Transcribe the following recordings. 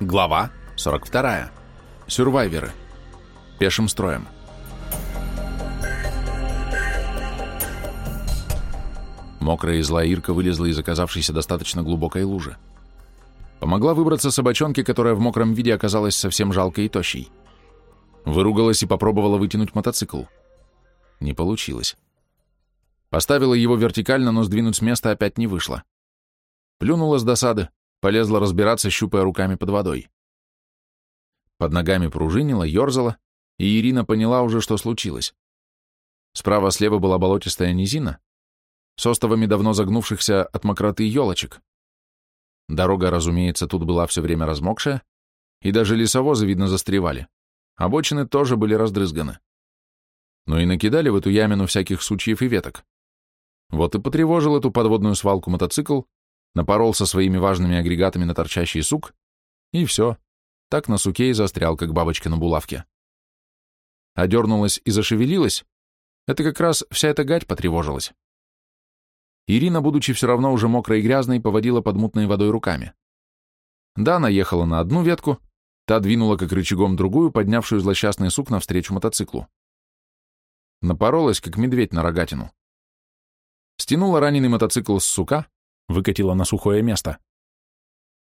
Глава 42. Сюрвайверы. Пешим строем. Мокрая и злая Ирка вылезла из оказавшейся достаточно глубокой лужи. Помогла выбраться собачонке, которая в мокром виде оказалась совсем жалкой и тощей. Выругалась и попробовала вытянуть мотоцикл. Не получилось. Поставила его вертикально, но сдвинуть с места опять не вышло. Плюнула с досады, полезла разбираться, щупая руками под водой. Под ногами пружинила, ерзала, и Ирина поняла уже, что случилось. Справа-слева была болотистая низина, с остовами давно загнувшихся от мокроты елочек. Дорога, разумеется, тут была все время размокшая, и даже лесовозы, видно, застревали. Обочины тоже были раздрызганы. Но и накидали в эту ямину всяких сучьев и веток. Вот и потревожил эту подводную свалку мотоцикл, напоролся своими важными агрегатами на торчащий сук, и все, так на суке и застрял, как бабочка на булавке. Одернулась и зашевелилась, это как раз вся эта гать потревожилась. Ирина, будучи все равно уже мокрой и грязной, поводила под мутной водой руками. Да, наехала на одну ветку, та двинула как рычагом другую, поднявшую злосчастный сук навстречу мотоциклу. Напоролась, как медведь на рогатину. Стянула раненый мотоцикл с сука, выкатила на сухое место.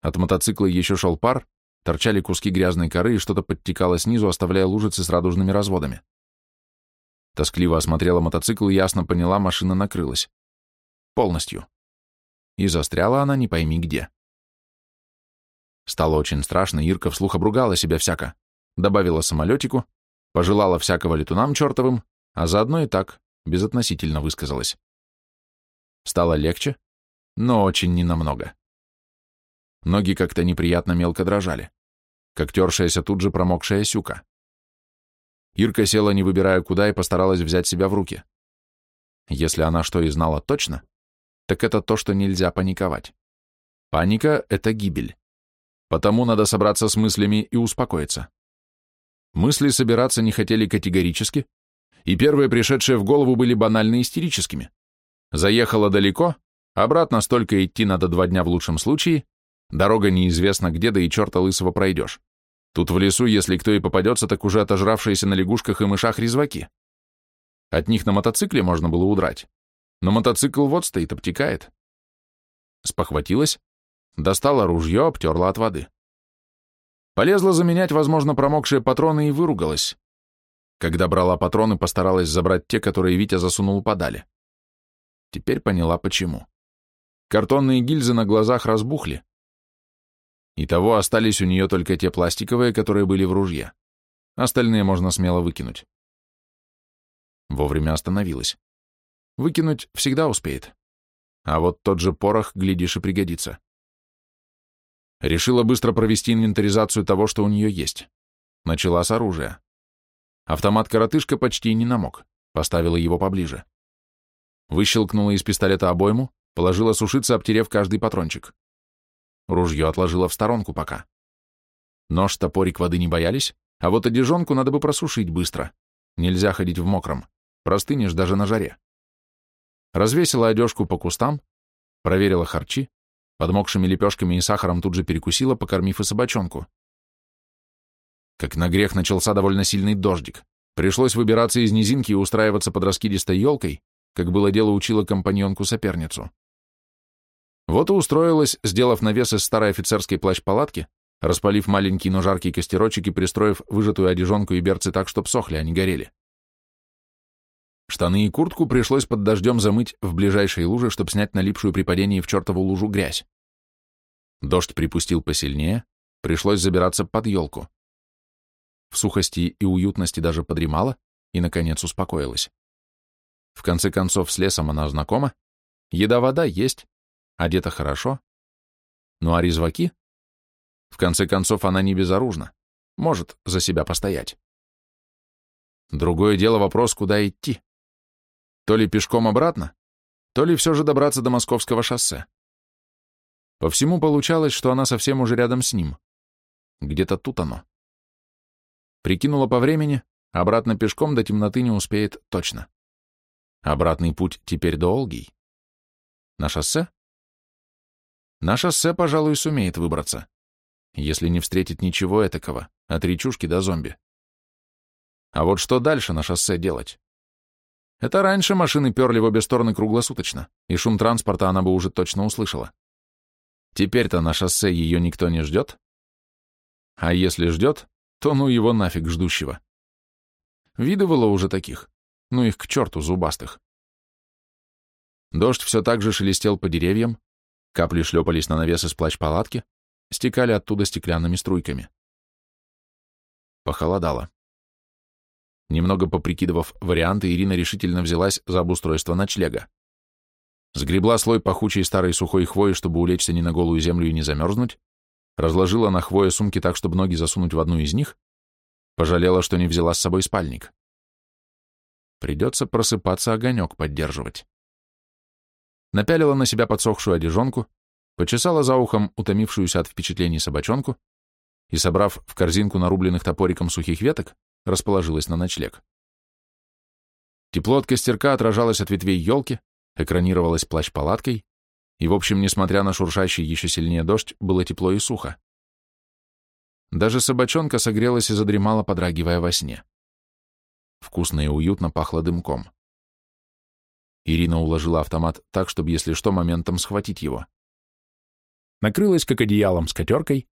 От мотоцикла еще шел пар, торчали куски грязной коры и что-то подтекало снизу, оставляя лужицы с радужными разводами. Тоскливо осмотрела мотоцикл и ясно поняла, машина накрылась. Полностью. И застряла она не пойми где. Стало очень страшно, Ирка вслух обругала себя всяко, добавила самолетику, пожелала всякого летунам чертовым, а заодно и так, безотносительно высказалась. Стало легче, но очень ненамного. Ноги как-то неприятно мелко дрожали, как тершаяся тут же промокшая сюка. Ирка села, не выбирая куда, и постаралась взять себя в руки. Если она что и знала точно, так это то, что нельзя паниковать. Паника — это гибель. Потому надо собраться с мыслями и успокоиться. Мысли собираться не хотели категорически, и первые пришедшие в голову были банально истерическими. Заехала далеко, Обратно столько идти надо два дня в лучшем случае, дорога неизвестна где, да и черта лысого пройдешь. Тут в лесу, если кто и попадется, так уже отожравшиеся на лягушках и мышах резваки. От них на мотоцикле можно было удрать, но мотоцикл вот стоит, обтекает. Спохватилась, достала ружье, обтерла от воды. Полезла заменять, возможно, промокшие патроны и выругалась. Когда брала патроны, постаралась забрать те, которые Витя засунул подали. Теперь поняла, почему. Картонные гильзы на глазах разбухли. Итого остались у нее только те пластиковые, которые были в ружье. Остальные можно смело выкинуть. Вовремя остановилась. Выкинуть всегда успеет. А вот тот же порох, глядишь, и пригодится. Решила быстро провести инвентаризацию того, что у нее есть. Начала с оружия. Автомат-коротышка почти не намок. Поставила его поближе. Выщелкнула из пистолета обойму, Положила сушиться, обтерев каждый патрончик. Ружье отложила в сторонку пока. Нож, топорик воды не боялись, а вот одежонку надо бы просушить быстро. Нельзя ходить в мокром. Простынешь даже на жаре. Развесила одежку по кустам, проверила харчи, подмокшими лепешками и сахаром тут же перекусила, покормив и собачонку. Как на грех начался довольно сильный дождик. Пришлось выбираться из низинки и устраиваться под раскидистой елкой, как было дело учила компаньонку-соперницу. Вот и устроилась, сделав навес из старой офицерской плащ-палатки, распалив маленький, но жаркий костерочек и пристроив выжатую одежонку и берцы так, чтоб сохли, а не горели. Штаны и куртку пришлось под дождем замыть в ближайшей луже, чтобы снять налипшую при падении в чертову лужу грязь. Дождь припустил посильнее, пришлось забираться под елку. В сухости и уютности даже подремала и, наконец, успокоилась. В конце концов, с лесом она знакома, еда-вода есть, одета хорошо. Ну а резваки? В конце концов, она не безоружна, может за себя постоять. Другое дело вопрос, куда идти. То ли пешком обратно, то ли все же добраться до московского шоссе. По всему получалось, что она совсем уже рядом с ним. Где-то тут оно. Прикинула по времени, обратно пешком до темноты не успеет точно. Обратный путь теперь долгий. На шоссе? На шоссе, пожалуй, сумеет выбраться. если не встретит ничего этакого, от речушки до зомби. А вот что дальше на шоссе делать? Это раньше машины перли в обе стороны круглосуточно, и шум транспорта она бы уже точно услышала. Теперь-то на шоссе ее никто не ждет. А если ждет, то ну его нафиг ждущего. Видывало уже таких. Ну их к черту зубастых. Дождь все так же шелестел по деревьям, капли шлепались на навес из плащ-палатки, стекали оттуда стеклянными струйками. Похолодало. Немного поприкидывав варианты, Ирина решительно взялась за обустройство ночлега. Сгребла слой пахучей старой сухой хвои, чтобы улечься не на голую землю и не замерзнуть, разложила на хвое сумки так, чтобы ноги засунуть в одну из них, пожалела, что не взяла с собой спальник. Придется просыпаться огонек поддерживать. Напялила на себя подсохшую одежонку, почесала за ухом утомившуюся от впечатлений собачонку и, собрав в корзинку нарубленных топориком сухих веток, расположилась на ночлег. Тепло от костерка отражалось от ветвей елки, экранировалось плащ-палаткой, и, в общем, несмотря на шуршащий еще сильнее дождь, было тепло и сухо. Даже собачонка согрелась и задремала, подрагивая во сне. Вкусно и уютно пахло дымком. Ирина уложила автомат так, чтобы, если что, моментом схватить его. Накрылась как одеялом с котеркой,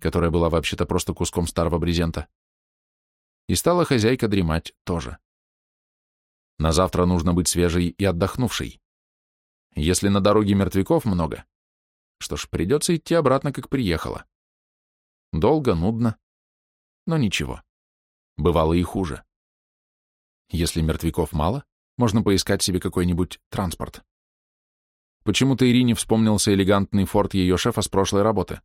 которая была вообще-то просто куском старого брезента, и стала хозяйка дремать тоже. На завтра нужно быть свежей и отдохнувшей. Если на дороге мертвяков много, что ж, придется идти обратно, как приехала. Долго, нудно, но ничего. Бывало и хуже. Если мертвяков мало, можно поискать себе какой-нибудь транспорт. Почему-то Ирине вспомнился элегантный форт ее шефа с прошлой работы,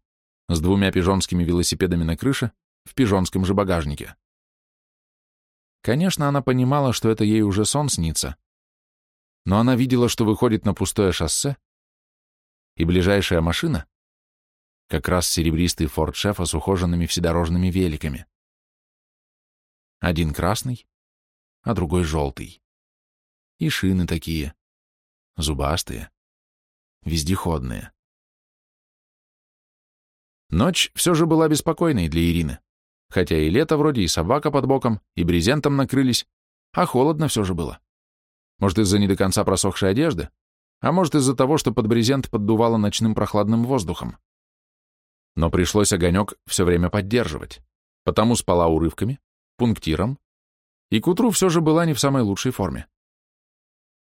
с двумя пижонскими велосипедами на крыше, в пижонском же багажнике. Конечно, она понимала, что это ей уже сон снится, но она видела, что выходит на пустое шоссе, и ближайшая машина — как раз серебристый форт шефа с ухоженными вседорожными великами. Один красный, а другой желтый. И шины такие, зубастые, вездеходные. Ночь все же была беспокойной для Ирины хотя и лето вроде, и собака под боком, и брезентом накрылись, а холодно все же было. Может, из-за не до конца просохшей одежды, а может, из-за того, что под брезент поддувало ночным прохладным воздухом. Но пришлось огонек все время поддерживать, потому спала урывками, пунктиром, и к утру все же была не в самой лучшей форме.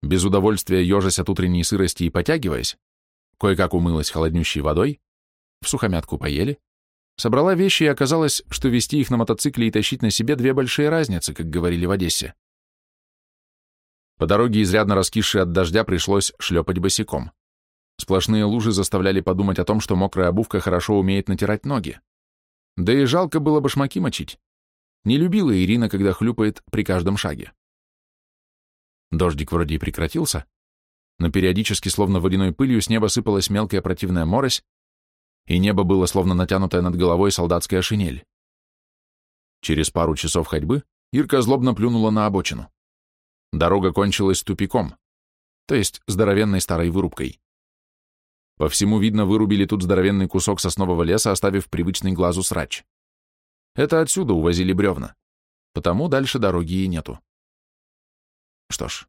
Без удовольствия ежась от утренней сырости и потягиваясь, кое-как умылась холоднющей водой, в сухомятку поели, Собрала вещи, и оказалось, что вести их на мотоцикле и тащить на себе две большие разницы, как говорили в Одессе. По дороге, изрядно раскисшей от дождя, пришлось шлепать босиком. Сплошные лужи заставляли подумать о том, что мокрая обувка хорошо умеет натирать ноги. Да и жалко было башмаки мочить. Не любила Ирина, когда хлюпает при каждом шаге. Дождик вроде и прекратился, но периодически, словно водяной пылью, с неба сыпалась мелкая противная морось, и небо было словно натянутая над головой солдатская шинель. Через пару часов ходьбы Ирка злобно плюнула на обочину. Дорога кончилась тупиком, то есть здоровенной старой вырубкой. По всему видно, вырубили тут здоровенный кусок соснового леса, оставив привычный глазу срач. Это отсюда увозили бревна, потому дальше дороги и нету. Что ж,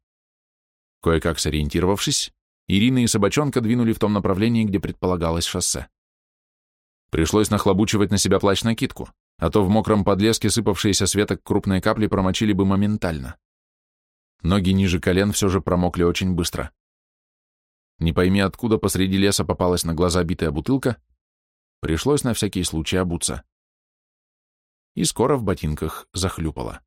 кое-как сориентировавшись, Ирина и Собачонка двинули в том направлении, где предполагалось шоссе. Пришлось нахлобучивать на себя плащ-накидку, а то в мокром подлеске сыпавшиеся с веток крупные капли промочили бы моментально. Ноги ниже колен все же промокли очень быстро. Не пойми, откуда посреди леса попалась на глаза битая бутылка, пришлось на всякий случай обуться. И скоро в ботинках захлюпало.